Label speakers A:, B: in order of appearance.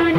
A: रखी